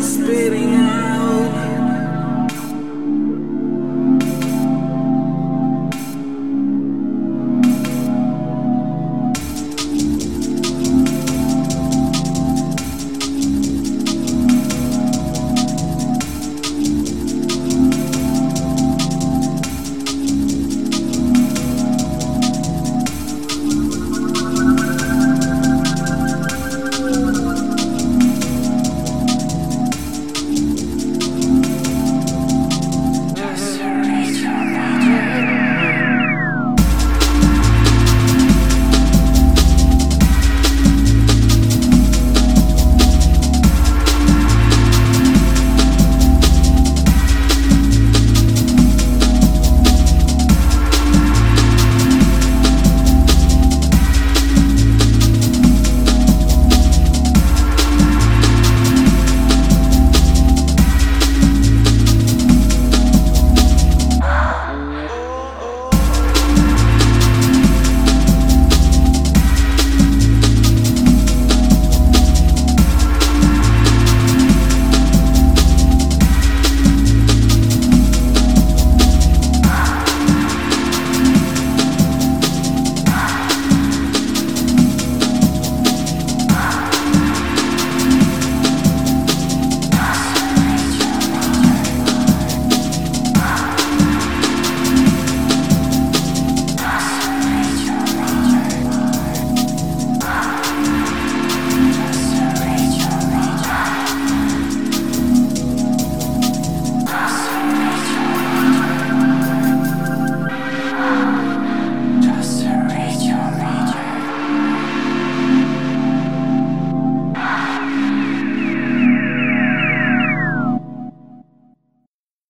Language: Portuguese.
esperem.